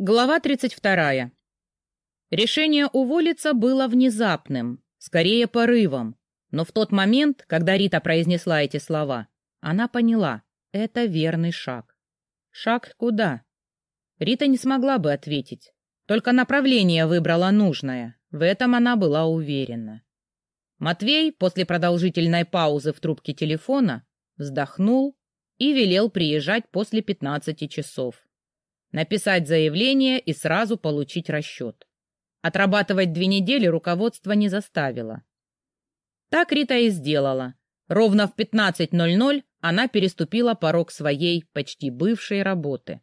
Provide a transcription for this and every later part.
Глава 32. Решение уволиться было внезапным, скорее порывом. Но в тот момент, когда Рита произнесла эти слова, она поняла — это верный шаг. Шаг куда? Рита не смогла бы ответить. Только направление выбрала нужное. В этом она была уверена. Матвей после продолжительной паузы в трубке телефона вздохнул и велел приезжать после 15 часов написать заявление и сразу получить расчет. Отрабатывать две недели руководство не заставило. Так Рита и сделала. Ровно в 15.00 она переступила порог своей, почти бывшей работы.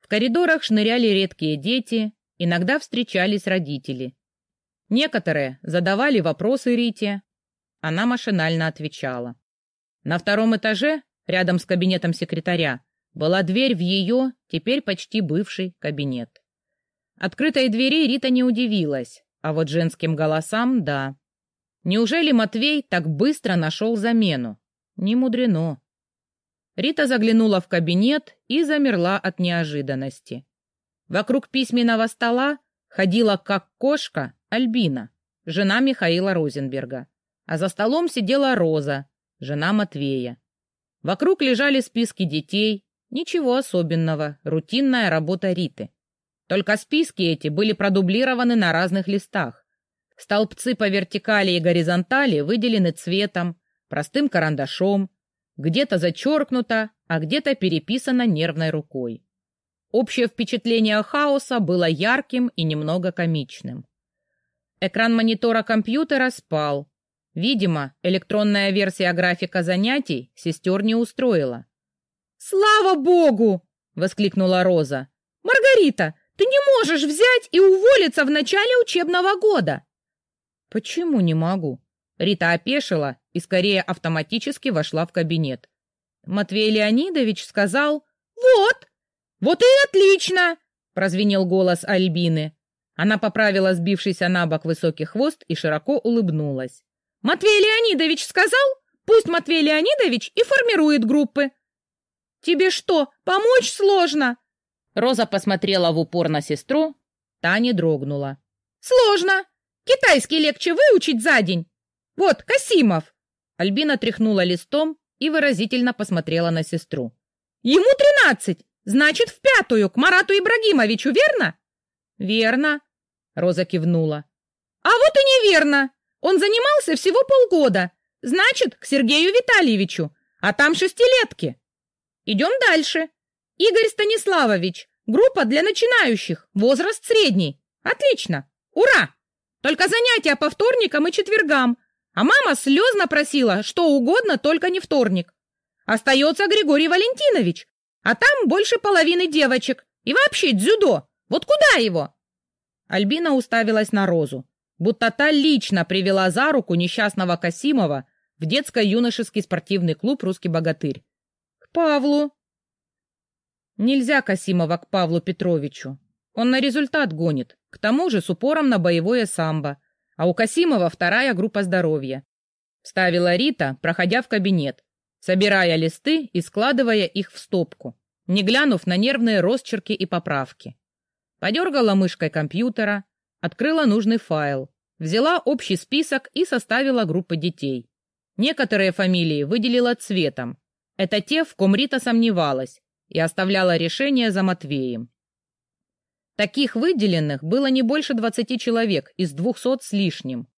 В коридорах шныряли редкие дети, иногда встречались родители. Некоторые задавали вопросы Рите, она машинально отвечала. На втором этаже, рядом с кабинетом секретаря, была дверь в ее, теперь почти бывший, кабинет. Открытой двери Рита не удивилась, а вот женским голосам — да. Неужели Матвей так быстро нашел замену? Не мудрено. Рита заглянула в кабинет и замерла от неожиданности. Вокруг письменного стола ходила как кошка Альбина, жена Михаила Розенберга, а за столом сидела Роза, жена Матвея. Вокруг лежали списки детей, Ничего особенного, рутинная работа Риты. Только списки эти были продублированы на разных листах. Столбцы по вертикали и горизонтали выделены цветом, простым карандашом, где-то зачеркнуто, а где-то переписано нервной рукой. Общее впечатление хаоса было ярким и немного комичным. Экран монитора компьютера спал. Видимо, электронная версия графика занятий сестер не устроила. «Слава богу!» — воскликнула Роза. «Маргарита, ты не можешь взять и уволиться в начале учебного года!» «Почему не могу?» Рита опешила и скорее автоматически вошла в кабинет. Матвей Леонидович сказал «Вот! Вот и отлично!» — прозвенел голос Альбины. Она поправила сбившийся на бок высокий хвост и широко улыбнулась. «Матвей Леонидович сказал, пусть Матвей Леонидович и формирует группы. Тебе что, помочь сложно?» Роза посмотрела в упор на сестру, та не дрогнула. «Сложно! Китайский легче выучить за день! Вот, Касимов!» Альбина тряхнула листом и выразительно посмотрела на сестру. «Ему тринадцать! Значит, в пятую, к Марату Ибрагимовичу, верно?» «Верно», — Роза кивнула. «А вот и неверно! Он занимался всего полгода. Значит, к Сергею Витальевичу, а там шестилетки!» Идем дальше. Игорь Станиславович. Группа для начинающих. Возраст средний. Отлично. Ура! Только занятия по вторникам и четвергам. А мама слезно просила, что угодно, только не вторник. Остается Григорий Валентинович. А там больше половины девочек. И вообще дзюдо. Вот куда его? Альбина уставилась на Розу, будто та лично привела за руку несчастного Касимова в детско-юношеский спортивный клуб «Русский богатырь». Павлу. Нельзя Касимова к Павлу Петровичу. Он на результат гонит, к тому же с упором на боевое самбо. А у Касимова вторая группа здоровья. Ставила Рита, проходя в кабинет, собирая листы и складывая их в стопку, не глянув на нервные росчерки и поправки. Подергала мышкой компьютера, открыла нужный файл, взяла общий список и составила группы детей. Некоторые фамилии выделила цветом, это те, в ком Рита сомневалась и оставляла решение за Матвеем. Таких выделенных было не больше двадцати человек из двухсот с лишним.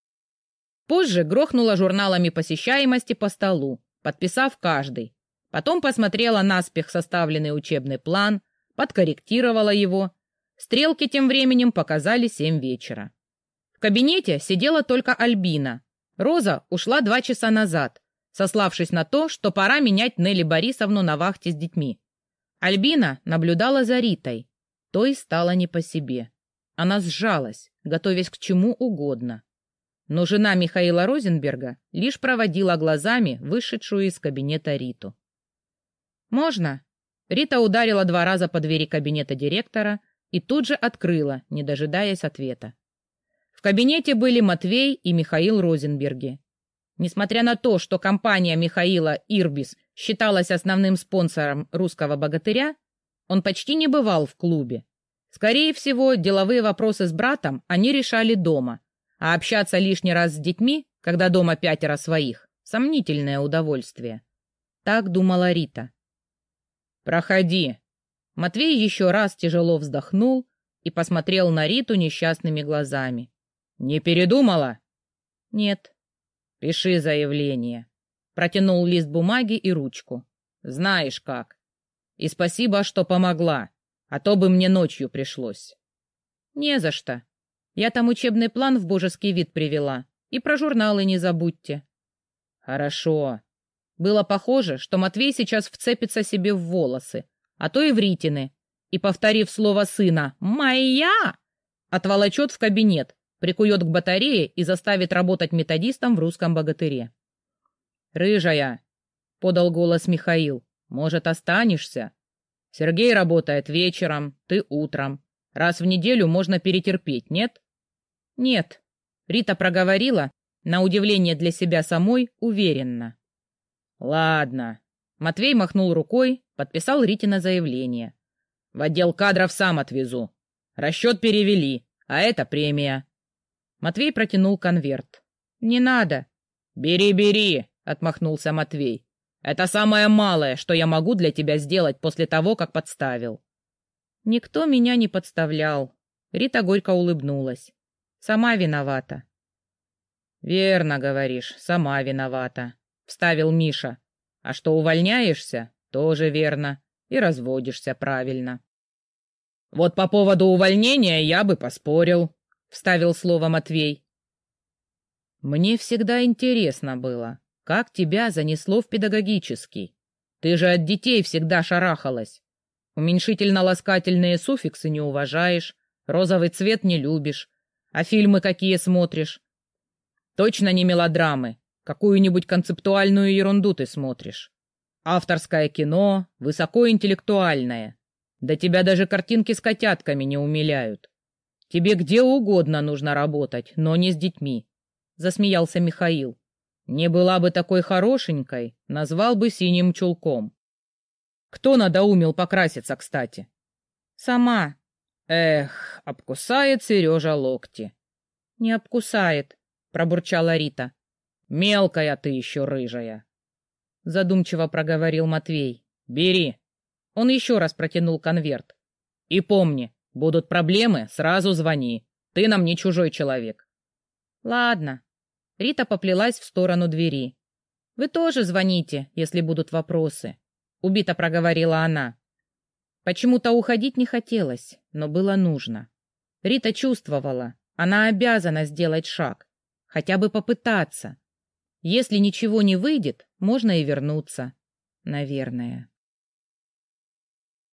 Позже грохнула журналами посещаемости по столу, подписав каждый. Потом посмотрела наспех составленный учебный план, подкорректировала его. Стрелки тем временем показали семь вечера. В кабинете сидела только Альбина. Роза ушла два часа назад, сославшись на то, что пора менять Нелли Борисовну на вахте с детьми. Альбина наблюдала за Ритой. То и стало не по себе. Она сжалась, готовясь к чему угодно. Но жена Михаила Розенберга лишь проводила глазами вышедшую из кабинета Риту. «Можно?» Рита ударила два раза по двери кабинета директора и тут же открыла, не дожидаясь ответа. В кабинете были Матвей и Михаил Розенберги, Несмотря на то, что компания Михаила Ирбис считалась основным спонсором русского богатыря, он почти не бывал в клубе. Скорее всего, деловые вопросы с братом они решали дома, а общаться лишний раз с детьми, когда дома пятеро своих, сомнительное удовольствие. Так думала Рита. «Проходи». Матвей еще раз тяжело вздохнул и посмотрел на Риту несчастными глазами. «Не передумала?» «Нет». «Пиши заявление». Протянул лист бумаги и ручку. «Знаешь как. И спасибо, что помогла, а то бы мне ночью пришлось». «Не за что. Я там учебный план в божеский вид привела. И про журналы не забудьте». «Хорошо». Было похоже, что Матвей сейчас вцепится себе в волосы, а то и в Ритины, и, повторив слово сына «Моя!», отволочет в кабинет, прикует к батарее и заставит работать методистом в русском богатыре. «Рыжая!» — подал голос Михаил. «Может, останешься? Сергей работает вечером, ты утром. Раз в неделю можно перетерпеть, нет?» «Нет», — Рита проговорила, на удивление для себя самой, уверенно. «Ладно». Матвей махнул рукой, подписал Ритина заявление. В отдел кадров сам отвезу. Расчет перевели, а это премия. Матвей протянул конверт. Не надо. Бери, бери, отмахнулся Матвей. Это самое малое, что я могу для тебя сделать после того, как подставил. Никто меня не подставлял. Рита горько улыбнулась. Сама виновата. Верно говоришь, сама виновата, вставил Миша. А что увольняешься, тоже верно и разводишься правильно. Вот по поводу увольнения я бы поспорил, вставил слово Матвей. Мне всегда интересно было, как тебя занесло в педагогический. Ты же от детей всегда шарахалась. Уменьшительно-ласкательные суффиксы не уважаешь, розовый цвет не любишь, а фильмы какие смотришь? Точно не мелодрамы, какую-нибудь концептуальную ерунду ты смотришь. Авторское кино, высокоинтеллектуальное. Да тебя даже картинки с котятками не умиляют. Тебе где угодно нужно работать, но не с детьми. Засмеялся Михаил. Не была бы такой хорошенькой, назвал бы синим чулком. Кто надоумил покраситься, кстати? Сама. Эх, обкусает Сережа локти. Не обкусает, пробурчала Рита. Мелкая ты еще рыжая. — задумчиво проговорил Матвей. «Бери». Он еще раз протянул конверт. «И помни, будут проблемы, сразу звони. Ты нам не чужой человек». «Ладно». Рита поплелась в сторону двери. «Вы тоже звоните, если будут вопросы», — убито проговорила она. Почему-то уходить не хотелось, но было нужно. Рита чувствовала, она обязана сделать шаг, хотя бы попытаться. Если ничего не выйдет, можно и вернуться. Наверное.